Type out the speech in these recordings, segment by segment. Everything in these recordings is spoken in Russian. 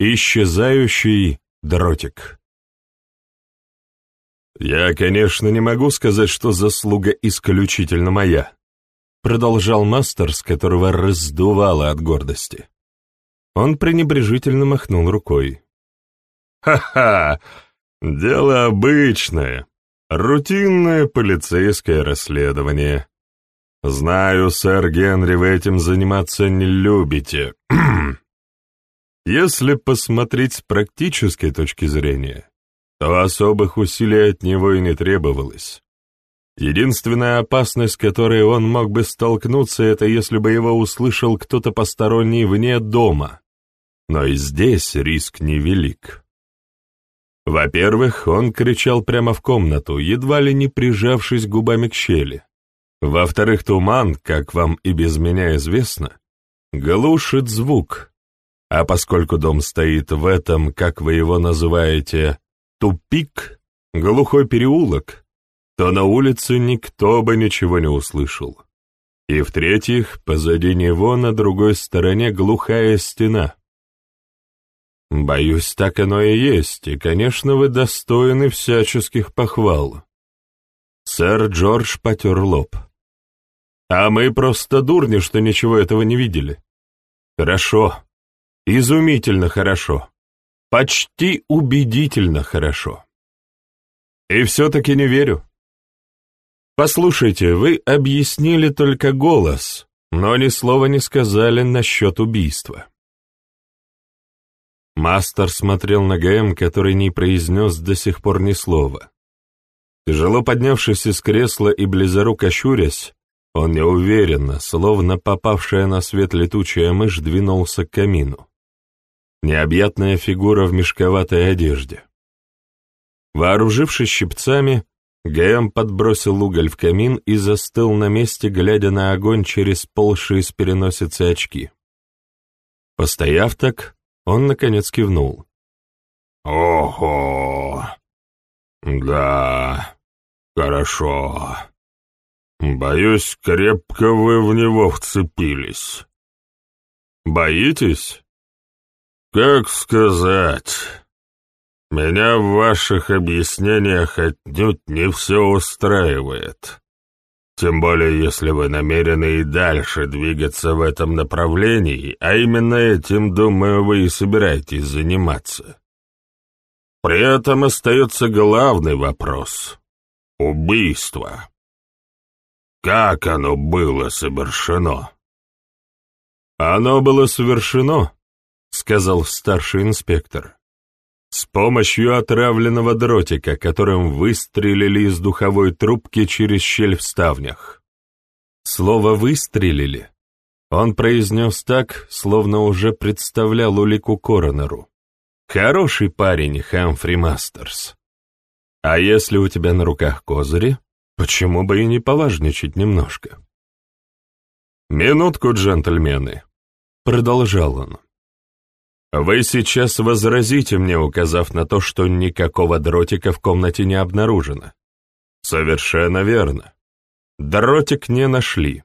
Исчезающий дротик. «Я, конечно, не могу сказать, что заслуга исключительно моя», продолжал Мастерс, которого раздувало от гордости. Он пренебрежительно махнул рукой. «Ха-ха! Дело обычное. Рутинное полицейское расследование. Знаю, сэр Генри, вы этим заниматься не любите. Если посмотреть с практической точки зрения, то особых усилий от него и не требовалось. Единственная опасность, с которой он мог бы столкнуться, это если бы его услышал кто-то посторонний вне дома. Но и здесь риск невелик. Во-первых, он кричал прямо в комнату, едва ли не прижавшись губами к щели. Во-вторых, туман, как вам и без меня известно, глушит звук. А поскольку дом стоит в этом, как вы его называете, тупик, глухой переулок, то на улице никто бы ничего не услышал. И в-третьих, позади него на другой стороне глухая стена. Боюсь, так оно и есть, и, конечно, вы достойны всяческих похвал. Сэр Джордж потер лоб. А мы просто дурни, что ничего этого не видели. Хорошо. Изумительно хорошо. Почти убедительно хорошо. И все-таки не верю. Послушайте, вы объяснили только голос, но ни слова не сказали насчет убийства. Мастер смотрел на ГМ, который не произнес до сих пор ни слова. Тяжело поднявшись из кресла и близоруко щурясь, он неуверенно, словно попавшая на свет летучая мышь, двинулся к камину. Необъятная фигура в мешковатой одежде. Вооружившись щипцами, ГМ подбросил уголь в камин и застыл на месте, глядя на огонь через полшие с переносицы очки. Постояв так, он, наконец, кивнул. «Ого! Да, хорошо. Боюсь, крепко вы в него вцепились». «Боитесь?» «Как сказать? Меня в ваших объяснениях отнюдь не все устраивает». Тем более, если вы намерены и дальше двигаться в этом направлении, а именно этим, думаю, вы и собираетесь заниматься. При этом остается главный вопрос — убийство. Как оно было совершено? Оно было совершено, — сказал старший инспектор, с помощью отравленного дротика, которым выстрелили из духовой трубки через щель в ставнях. Слово «выстрелили» он произнес так, словно уже представлял улику коронеру. Хороший парень, Хэмфри Мастерс. А если у тебя на руках козыри, почему бы и не поважничать немножко? «Минутку, джентльмены», — продолжал он. Вы сейчас возразите мне, указав на то, что никакого дротика в комнате не обнаружено. Совершенно верно. Дротик не нашли.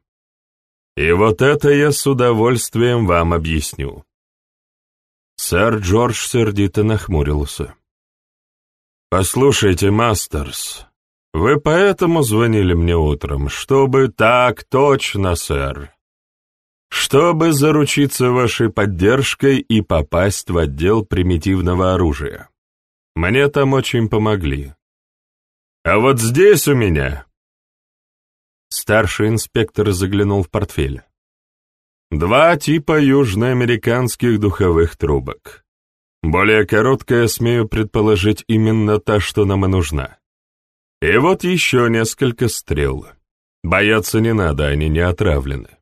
И вот это я с удовольствием вам объясню. Сэр Джордж сердито нахмурился. «Послушайте, Мастерс, вы поэтому звонили мне утром, чтобы... Так точно, сэр чтобы заручиться вашей поддержкой и попасть в отдел примитивного оружия. Мне там очень помогли. А вот здесь у меня...» Старший инспектор заглянул в портфель. «Два типа южноамериканских духовых трубок. Более короткая, смею предположить, именно та, что нам и нужна. И вот еще несколько стрел. Бояться не надо, они не отравлены.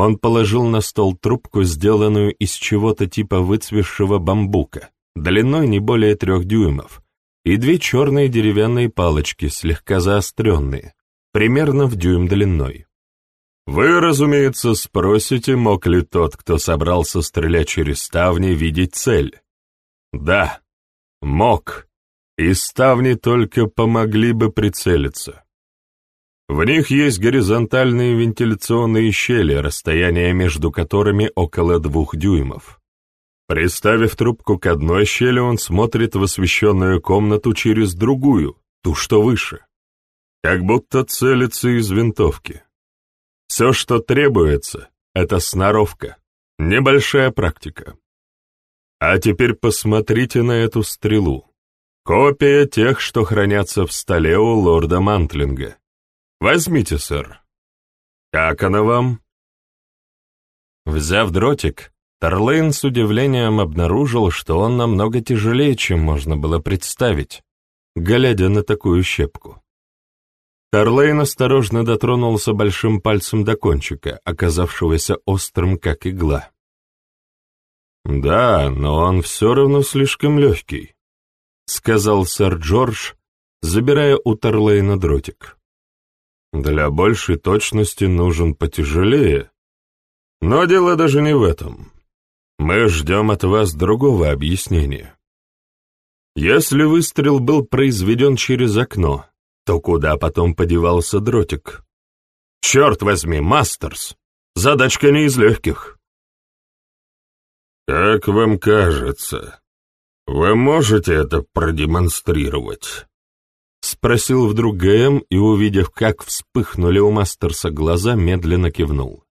Он положил на стол трубку, сделанную из чего-то типа выцвевшего бамбука, длиной не более трех дюймов, и две черные деревянные палочки, слегка заостренные, примерно в дюйм длиной. Вы, разумеется, спросите, мог ли тот, кто собрался стрелять через ставни, видеть цель? Да, мог, и ставни только помогли бы прицелиться. В них есть горизонтальные вентиляционные щели, расстояние между которыми около двух дюймов. Приставив трубку к одной щели, он смотрит в освещенную комнату через другую, ту, что выше. Как будто целится из винтовки. Все, что требуется, — это сноровка, небольшая практика. А теперь посмотрите на эту стрелу. Копия тех, что хранятся в столе у лорда Мантлинга. Возьмите, сэр. Как она вам? Взяв дротик, Тарлейн с удивлением обнаружил, что он намного тяжелее, чем можно было представить, глядя на такую щепку. Тарлейн осторожно дотронулся большим пальцем до кончика, оказавшегося острым, как игла. «Да, но он все равно слишком легкий», — сказал сэр Джордж, забирая у Тарлейна дротик. «Для большей точности нужен потяжелее. Но дело даже не в этом. Мы ждем от вас другого объяснения. Если выстрел был произведен через окно, то куда потом подевался дротик? Черт возьми, Мастерс! Задачка не из легких!» «Как вам кажется, вы можете это продемонстрировать?» Спросил вдруг ГМ и, увидев, как вспыхнули у Мастерса глаза, медленно кивнул.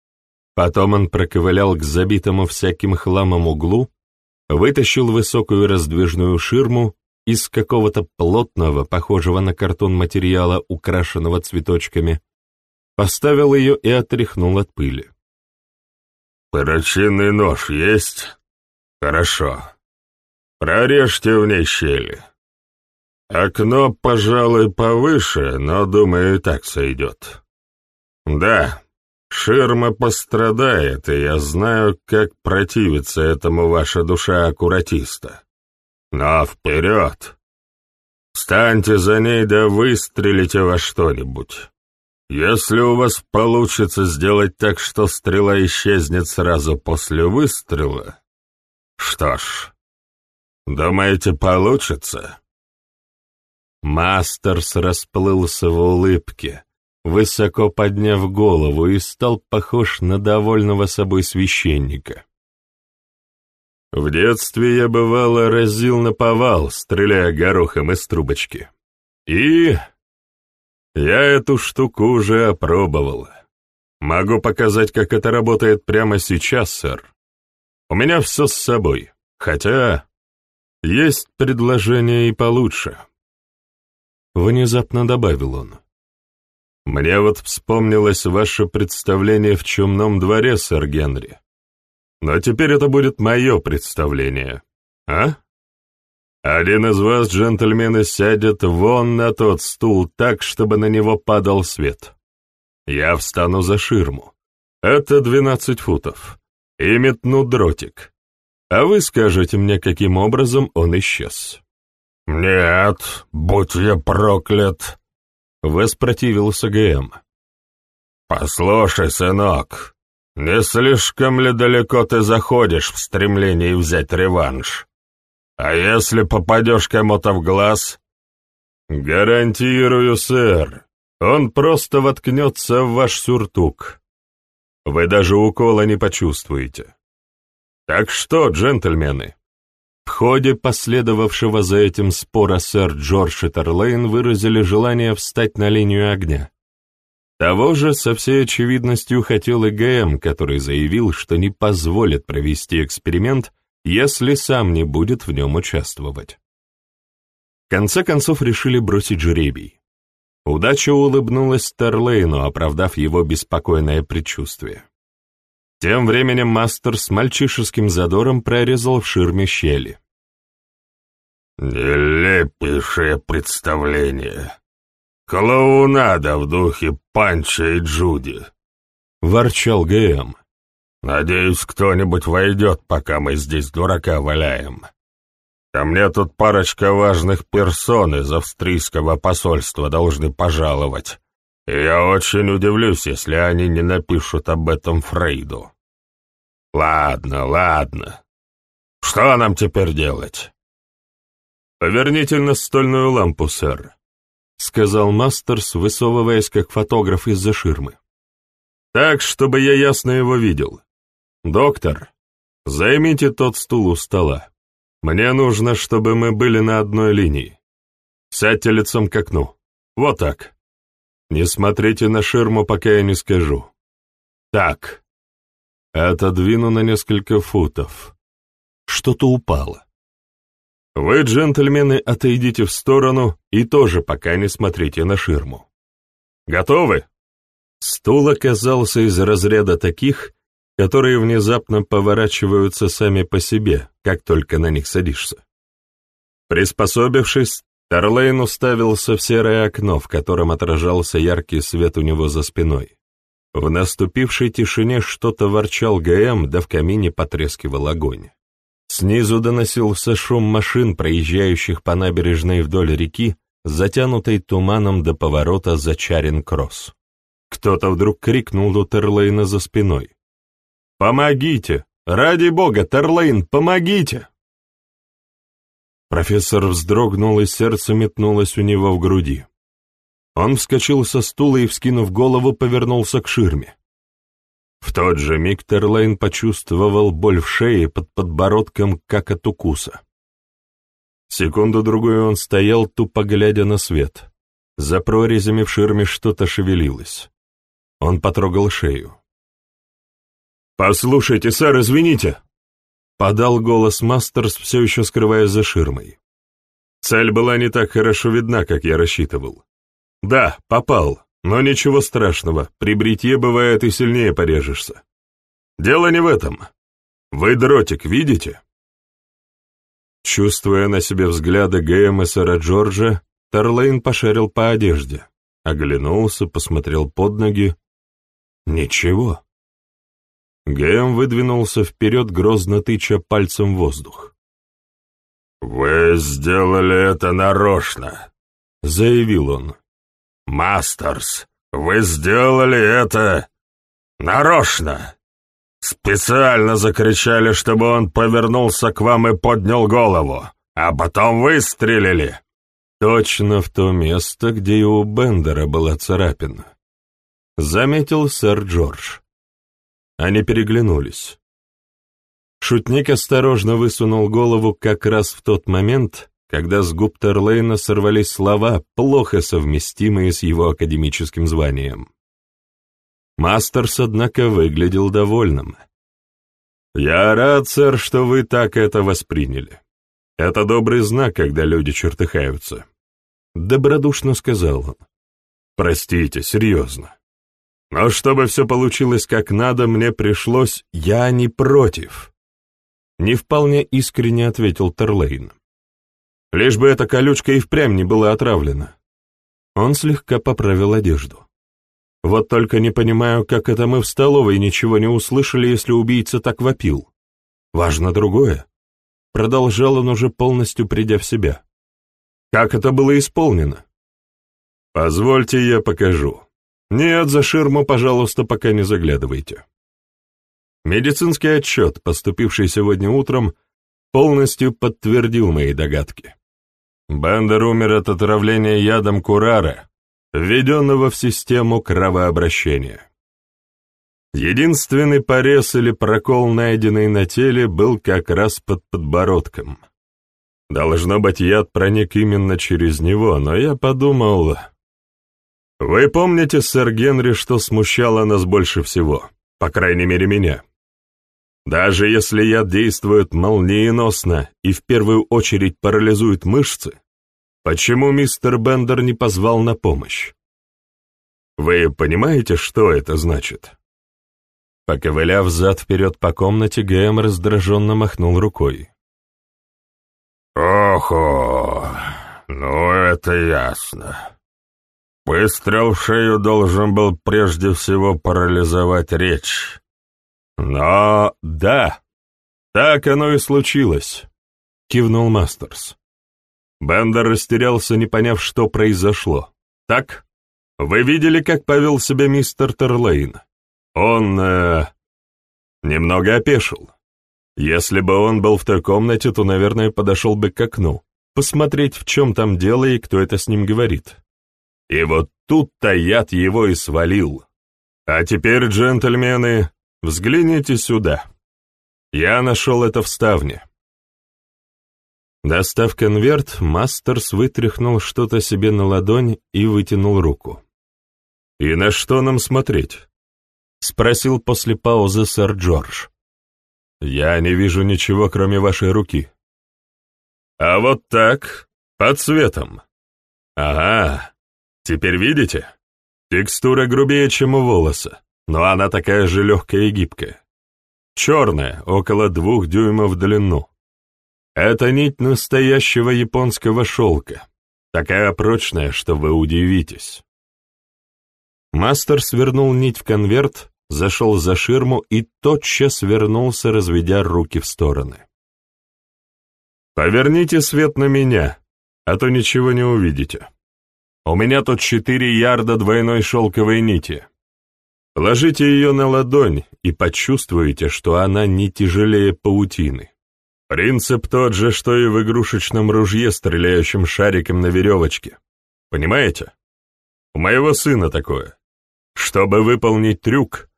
Потом он проковылял к забитому всяким хламом углу, вытащил высокую раздвижную ширму из какого-то плотного, похожего на картон материала, украшенного цветочками, поставил ее и отряхнул от пыли. «Перочинный нож есть?» Хорошо. Прорежьте в ней щели. Окно, пожалуй, повыше, но, думаю, так сойдет. Да, ширма пострадает, и я знаю, как противится этому ваша душа аккуратиста. Но вперед! Встаньте за ней да выстрелите во что-нибудь. Если у вас получится сделать так, что стрела исчезнет сразу после выстрела, что ж, думаете, получится? Мастерс расплылся в улыбке, высоко подняв голову и стал похож на довольного собой священника. В детстве я, бывало, разил на повал, стреляя горохом из трубочки. И я эту штуку уже опробовал. Могу показать, как это работает прямо сейчас, сэр. У меня все с собой, хотя есть предложение и получше. Внезапно добавил он. Мне вот вспомнилось ваше представление в чумном дворе, сэр Генри. Но теперь это будет мое представление, а? Один из вас, джентльмены, сядет вон на тот стул так, чтобы на него падал свет. Я встану за ширму. Это двенадцать футов и метну дротик. А вы скажете мне, каким образом он исчез». «Нет, будь я проклят!» — воспротивился ГМ. «Послушай, сынок, не слишком ли далеко ты заходишь в стремлении взять реванш? А если попадешь кому-то в глаз?» «Гарантирую, сэр, он просто воткнется в ваш сюртук. Вы даже укола не почувствуете. Так что, джентльмены, в ходе последовавшего за этим спора сэр Джордж и Терлейн выразили желание встать на линию огня. Того же со всей очевидностью хотел и ГМ, который заявил, что не позволит провести эксперимент, если сам не будет в нем участвовать. В конце концов решили бросить жребий. Удача улыбнулась Терлейну, оправдав его беспокойное предчувствие. Тем временем мастер с мальчишеским задором прорезал в ширме щели. «Нелепейшее представление. Клоунада в духе Панча и Джуди», — ворчал ГМ. «Надеюсь, кто-нибудь войдет, пока мы здесь дурака валяем. Ко мне тут парочка важных персон из австрийского посольства должны пожаловать. Я очень удивлюсь, если они не напишут об этом Фрейду. Ладно, ладно. Что нам теперь делать? Поверните настольную лампу, сэр, — сказал Мастерс, высовываясь как фотограф из-за ширмы. Так, чтобы я ясно его видел. Доктор, Займите тот стул у стола. Мне нужно, чтобы мы были на одной линии. Сядьте лицом к окну. Вот так. Не смотрите на ширму, пока я не скажу. Так. Отодвину на несколько футов. Что-то упало. Вы, джентльмены, отойдите в сторону и тоже пока не смотрите на ширму. Готовы? Стул оказался из разряда таких, которые внезапно поворачиваются сами по себе, как только на них садишься. Приспособившись, Тарлейн уставился в серое окно, в котором отражался яркий свет у него за спиной. В наступившей тишине что-то ворчал ГМ, да в камине потрескивал огонь. Снизу доносился шум машин, проезжающих по набережной вдоль реки, затянутой туманом до поворота за Чарин-Кросс. Кто-то вдруг крикнул у Терлейна за спиной. «Помогите! Ради бога, Терлейн, помогите!» Профессор вздрогнул, и сердце метнулось у него в груди. Он вскочил со стула и, вскинув голову, повернулся к ширме. В тот же миг Терлейн почувствовал боль в шее под подбородком, как от укуса. Секунду-другую он стоял, тупо глядя на свет. За прорезями в ширме что-то шевелилось. Он потрогал шею. «Послушайте, сэр, извините!» Подал голос Мастерс, все еще скрывая за ширмой. Цель была не так хорошо видна, как я рассчитывал. Да, попал, но ничего страшного, при бритье бывает и сильнее порежешься. Дело не в этом. Вы дротик видите? Чувствуя на себе взгляды и сэра Джорджа, Тарлейн пошарил по одежде, оглянулся, посмотрел под ноги. Ничего. ГМ выдвинулся вперед, грозно тыча пальцем в воздух. «Вы сделали это нарочно», — заявил он. «Мастерс, вы сделали это нарочно. Специально закричали, чтобы он повернулся к вам и поднял голову, а потом выстрелили». Точно в то место, где и у Бендера была царапина. Заметил сэр Джордж. Они переглянулись. Шутник осторожно высунул голову как раз в тот момент, когда с губ Терлейна сорвались слова, плохо совместимые с его академическим званием. Мастерс, однако, выглядел довольным. «Я рад, сэр, что вы так это восприняли. Это добрый знак, когда люди чертыхаются», — добродушно сказал он. «Простите, серьезно. Но чтобы все получилось как надо, мне пришлось «я не против». Не вполне искренне ответил Терлейн. Лишь бы эта колючка и впрямь не была отравлена. Он слегка поправил одежду. Вот только не понимаю, как это мы в столовой ничего не услышали, если убийца так вопил. Важно другое. Продолжал он уже полностью придя в себя. Как это было исполнено? Позвольте, я покажу. Нет, за ширму, пожалуйста, пока не заглядывайте. Медицинский отчет, поступивший сегодня утром, полностью подтвердил мои догадки. Бендер умер от отравления ядом курара, введенного в систему кровообращения. Единственный порез или прокол, найденный на теле, был как раз под подбородком. Должно быть, яд проник именно через него, но я подумал, вы помните, сэр Генри, что смущало нас больше всего? По крайней мере, меня. Даже если яд действует молниеносно и в первую очередь парализует мышцы, почему мистер Бендер не позвал на помощь? Вы понимаете, что это значит? Поковыляв взад-вперед по комнате, Гэм раздраженно махнул рукой. «Охо, ну это ясно. Выстрел в шею должен был прежде всего парализовать речь. Но да, так оно и случилось, кивнул Мастерс. Бендер растерялся, не поняв, что произошло. Так? Вы видели, как повел себя мистер Терлейн? Он, э, немного опешил. Если бы он был в той комнате, то, наверное, подошел бы к окну, посмотреть, в чем там дело и кто это с ним говорит. И вот тут-то яд его и свалил. А теперь, джентльмены, взгляните сюда. Я нашел это в ставне». Достав конверт, Мастерс вытряхнул что-то себе на ладонь и вытянул руку. «И на что нам смотреть?» — спросил после паузы сэр Джордж. «Я не вижу ничего, кроме вашей руки». «А вот так, под цветом». «Ага, теперь видите? Текстура грубее, чем у волоса, но она такая же легкая и гибкая. Черная, около двух дюймов в длину. Это нить настоящего японского шелка, такая прочная, что вы удивитесь». Мастер свернул нить в конверт, зашел за ширму и тотчас вернулся, разведя руки в стороны. «Поверните свет на меня, а то ничего не увидите. У меня тут четыре ярда двойной шелковой нити. Ложите ее на ладонь и почувствуете, что она не тяжелее паутины. Принцип тот же, что и в игрушечном ружье, стреляющем шариком на веревочке. Понимаете? У моего сына такое. Чтобы выполнить трюк,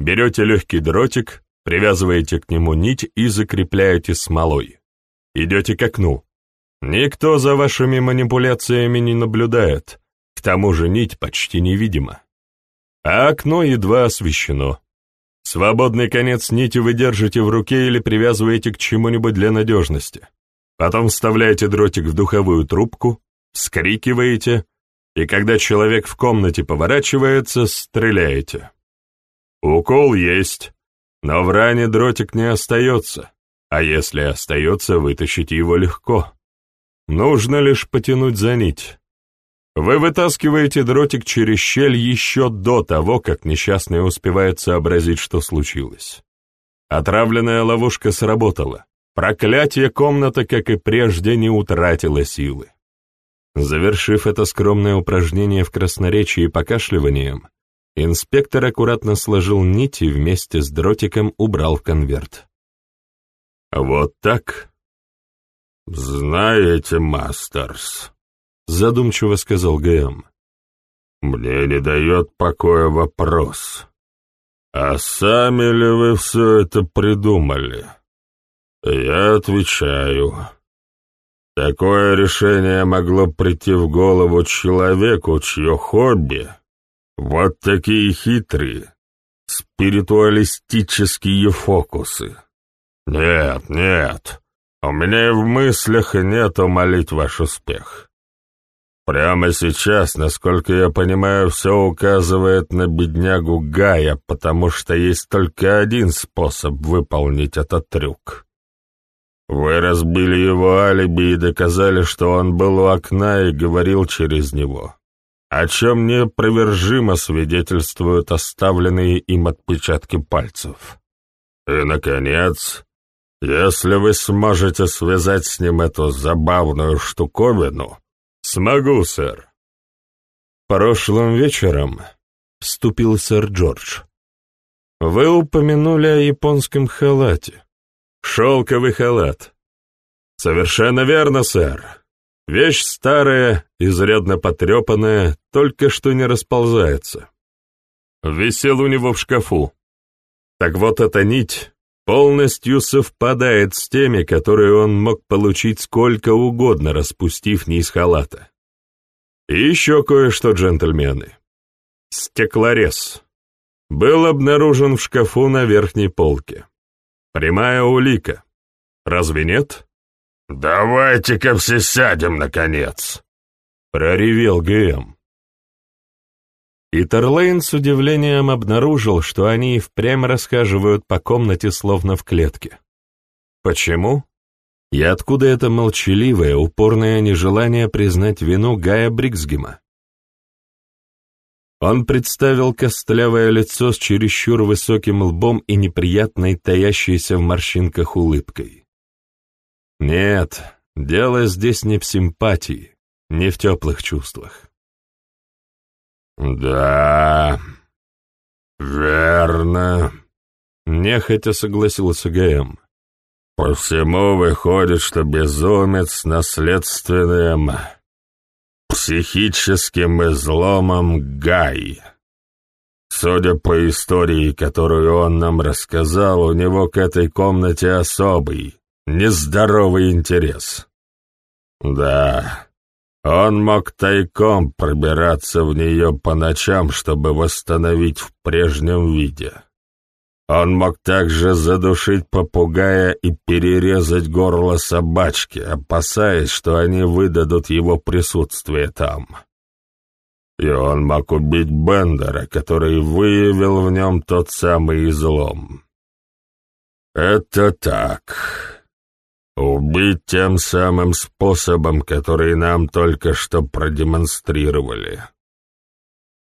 берете легкий дротик, привязываете к нему нить и закрепляете смолой. Идете к окну. Никто за вашими манипуляциями не наблюдает, к тому же нить почти невидима. А окно едва освещено. Свободный конец нити вы держите в руке или привязываете к чему-нибудь для надежности. Потом вставляете дротик в духовую трубку, вскрикиваете — и когда человек в комнате поворачивается, стреляете. Укол есть, но в ране дротик не остается, а если остается, вытащить его легко. Нужно лишь потянуть за нить. Вы вытаскиваете дротик через щель еще до того, как несчастный успевает сообразить, что случилось. Отравленная ловушка сработала. Проклятие комната, как и прежде, не утратило силы. Завершив это скромное упражнение в красноречии покашливанием, инспектор аккуратно сложил нити и вместе с дротиком убрал в конверт. «Вот так?» «Знаете, Мастерс», — задумчиво сказал ГМ, — «мне не дает покоя вопрос. А сами ли вы все это придумали?» «Я отвечаю». Такое решение могло прийти в голову человеку, чье хобби — вот такие хитрые, спиритуалистические фокусы. Нет, нет, у меня и в мыслях нет умолить ваш успех. Прямо сейчас, насколько я понимаю, все указывает на беднягу Гая, потому что есть только один способ выполнить этот трюк. Вы разбили его алиби и доказали, что он был у окна и говорил через него, о чем неопровержимо свидетельствуют оставленные им отпечатки пальцев. И, наконец, если вы сможете связать с ним эту забавную штуковину, смогу, сэр. Прошлым вечером вступил сэр Джордж. Вы упомянули о японском халате. Шелковый халат. Совершенно верно, сэр. Вещь старая, изрядно потрепанная, только что не расползается. Висел у него в шкафу. Так вот эта нить полностью совпадает с теми, которые он мог получить сколько угодно, распустив низ халата. И еще кое-что, джентльмены. Стеклорез. Был обнаружен в шкафу на верхней полке. Прямая улика. Разве нет? «Давайте-ка все сядем, наконец!» — проревел ГМ. И Терлейн с удивлением обнаружил, что они и впрямь расхаживают по комнате, словно в клетке. Почему? И откуда это молчаливое, упорное нежелание признать вину Гая Бриксгема? Он представил костлявое лицо с чересчур высоким лбом и неприятной, таящейся в морщинках улыбкой. Нет, дело здесь не в симпатии, не в теплых чувствах. «Да, верно», — нехотя согласился ГМ. «По всему выходит, что безумец наследственным психическим изломом Гай. Судя по истории, которую он нам рассказал, у него к этой комнате особый, нездоровый интерес. Да, он мог тайком пробираться в нее по ночам, чтобы восстановить в прежнем виде. Он мог также задушить попугая и перерезать горло собачки, опасаясь, что они выдадут его присутствие там. И он мог убить Бендера, который выявил в нем тот самый излом. Это так. Убить тем самым способом, который нам только что продемонстрировали.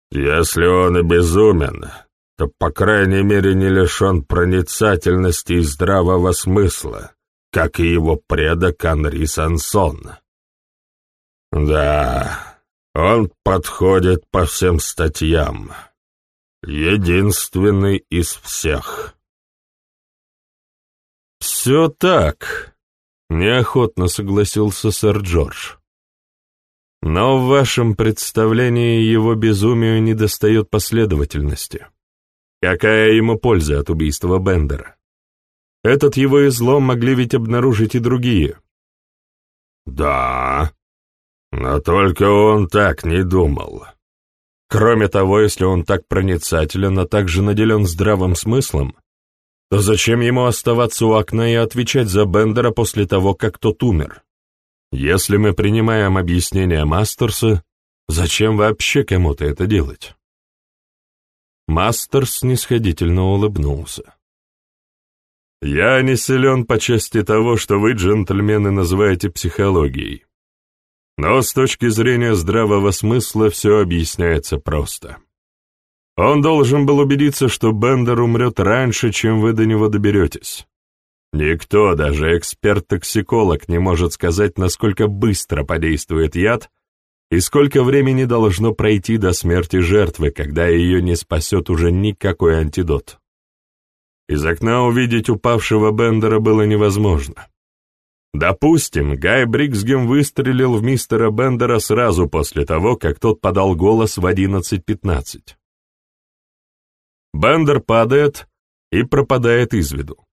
Если он и безумен, то, по крайней мере, не лишен проницательности и здравого смысла, как и его предок Анри Сансон. Да, он подходит по всем статьям. Единственный из всех. «Все так», — неохотно согласился сэр Джордж. «Но в вашем представлении его безумию недостает последовательности. Какая ему польза от убийства Бендера? Этот его излом могли ведь обнаружить и другие». «Да», но только он так не думал. Кроме того, если он так проницателен, а также наделен здравым смыслом, то зачем ему оставаться у окна и отвечать за Бендера после того, как тот умер? Если мы принимаем объяснение Мастерса, зачем вообще кому-то это делать? Мастерс снисходительно улыбнулся. «Я не силен по части того, что вы, джентльмены, называете психологией. Но с точки зрения здравого смысла все объясняется просто. Он должен был убедиться, что Бендер умрет раньше, чем вы до него доберетесь. Никто, даже эксперт-токсиколог, не может сказать, насколько быстро подействует яд и сколько времени должно пройти до смерти жертвы, когда ее не спасет уже никакой антидот. Из окна увидеть упавшего Бендера было невозможно. Допустим, Гай Бриксгем выстрелил в мистера Бендера сразу после того, как тот подал голос в 11.15. Бендер падает и пропадает из виду.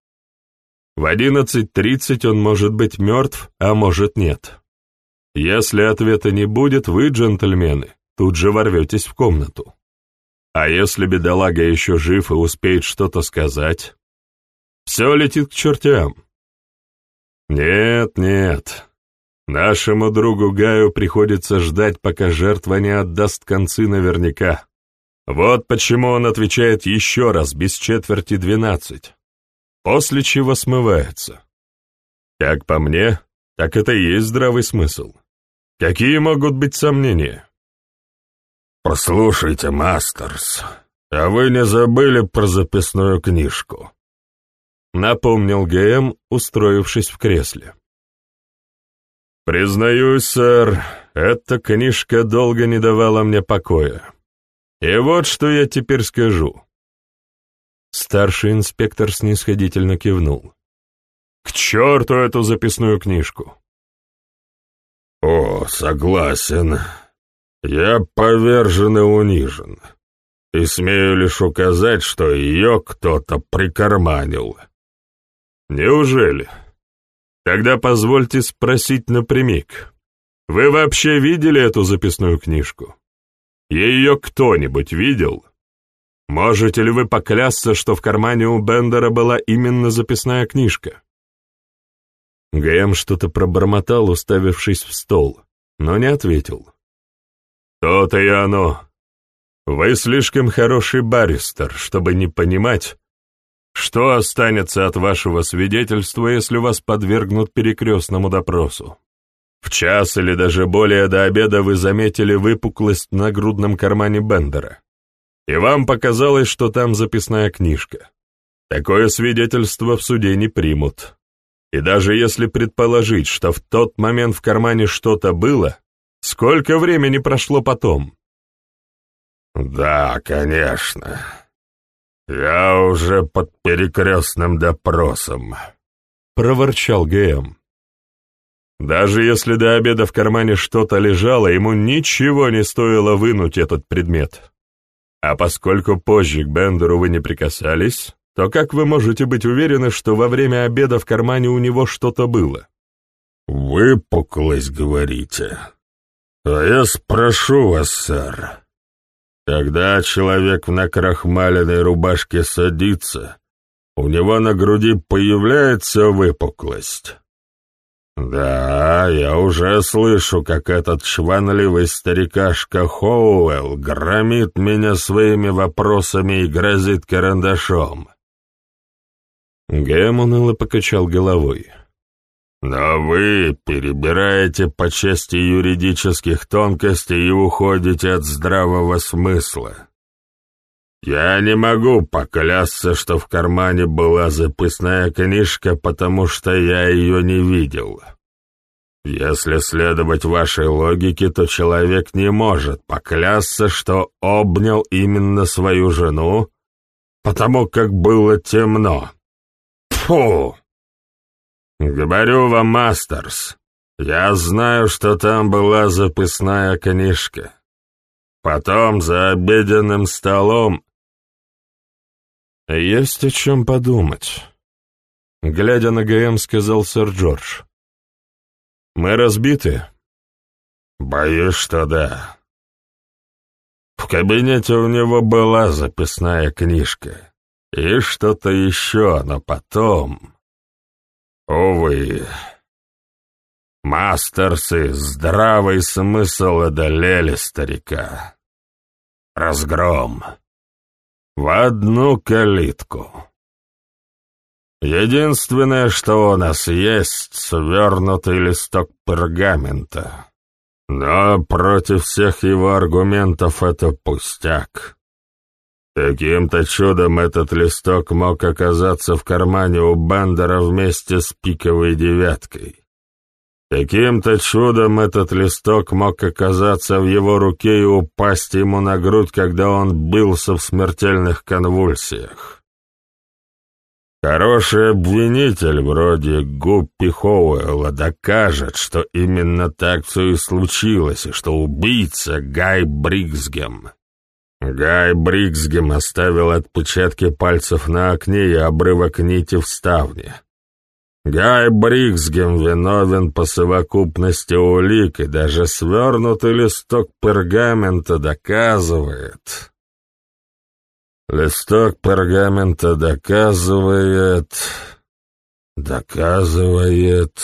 В 11.30 он может быть мертв, а может нет. Если ответа не будет, вы, джентльмены, тут же ворветесь в комнату. А если бедолага еще жив и успеет что-то сказать, все летит к чертям. «Нет, нет. Нашему другу Гаю приходится ждать, пока жертва не отдаст концы наверняка. Вот почему он отвечает еще раз, без четверти двенадцать, после чего смывается. Как по мне, так это и есть здравый смысл. Какие могут быть сомнения?» «Послушайте, Мастерс, а вы не забыли про записную книжку?» — напомнил ГМ, устроившись в кресле. «Признаюсь, сэр, эта книжка долго не давала мне покоя. И вот что я теперь скажу». Старший инспектор снисходительно кивнул. «К черту эту записную книжку!» «О, согласен. Я повержен и унижен. И смею лишь указать, что ее кто-то прикарманил». «Неужели? Тогда позвольте спросить напрямик. Вы вообще видели эту записную книжку? Ее кто-нибудь видел? Можете ли вы поклясться, что в кармане у Бендера была именно записная книжка?» ГМ что-то пробормотал, уставившись в стол, но не ответил. «То-то и оно. Вы слишком хороший баристер, чтобы не понимать, что останется от вашего свидетельства, если вас подвергнут перекрестному допросу? В час или даже более до обеда вы заметили выпуклость на грудном кармане Бендера, и вам показалось, что там записная книжка. Такое свидетельство в суде не примут. И даже если предположить, что в тот момент в кармане что-то было, сколько времени прошло потом? «Да, конечно», «Я уже под перекрестным допросом», — проворчал ГМ. Даже если до обеда в кармане что-то лежало, ему ничего не стоило вынуть этот предмет. А поскольку позже к Бендеру вы не прикасались, то как вы можете быть уверены, что во время обеда в кармане у него что-то было? «Выпуклость, говорите? А я спрошу вас, сэр. Когда человек в накрахмаленной рубашке садится, у него на груди появляется выпуклость?» «Да, я уже слышу, как этот шванливый старикашка Хоуэлл громит меня своими вопросами и грозит карандашом». Гэм уныло покачал головой. «Но вы перебираете по части юридических тонкостей и уходите от здравого смысла. Я не могу поклясться, что в кармане была записная книжка, потому что я ее не видел. Если следовать вашей логике, то человек не может поклясться, что обнял именно свою жену, потому как было темно. Фу! Говорю вам, Мастерс, я знаю, что там была записная книжка. Потом за обеденным столом «Есть о чем подумать», — глядя на ГМ, сказал сэр Джордж. «Мы разбиты?» «Боюсь, что да. В кабинете у него была записная книжка и что-то еще, но потом... Увы, мастерсы здравый смысл одолели старика. Разгром» в одну калитку. Единственное, что у нас есть, свернутый листок пергамента. Но против всех его аргументов это пустяк. Каким-то чудом этот листок мог оказаться в кармане у Бандера вместе с пиковой девяткой. Каким-то чудом этот листок мог оказаться в его руке и упасть ему на грудь, когда он бился в смертельных конвульсиях. Хороший обвинитель вроде Гуппи Хоуэлла докажет, что именно так все и случилось, и что убийца Гай Бриксгем. Гай Бриксгем оставил отпечатки пальцев на окне и обрывок нити в ставне. Гай Бриксгем виновен по совокупности улик, и даже свернутый листок пергамента доказывает. Листок пергамента доказывает... доказывает...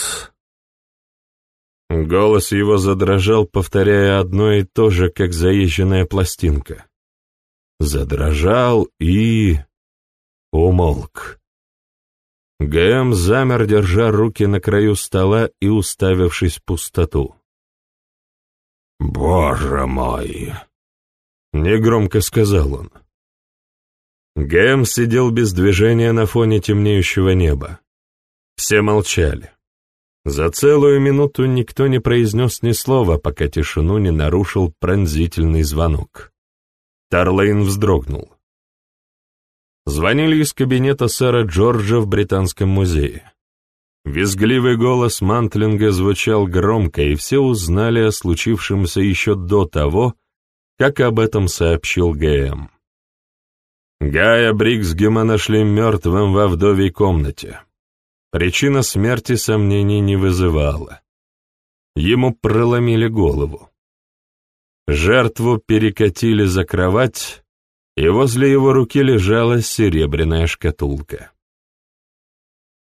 Голос его задрожал, повторяя одно и то же, как заезженная пластинка. Задрожал и... умолк. ГМ замер, держа руки на краю стола и уставившись в пустоту. «Боже мой!» — негромко сказал он. ГМ сидел без движения на фоне темнеющего неба. Все молчали. За целую минуту никто не произнес ни слова, пока тишину не нарушил пронзительный звонок. Тарлейн вздрогнул. Звонили из кабинета сэра Джорджа в Британском музее. Визгливый голос Мантлинга звучал громко, и все узнали о случившемся еще до того, как об этом сообщил ГМ. Гая Бриксгема нашли мертвым во вдовей комнате. Причина смерти сомнений не вызывала. Ему проломили голову. Жертву перекатили за кровать, и возле его руки лежала серебряная шкатулка.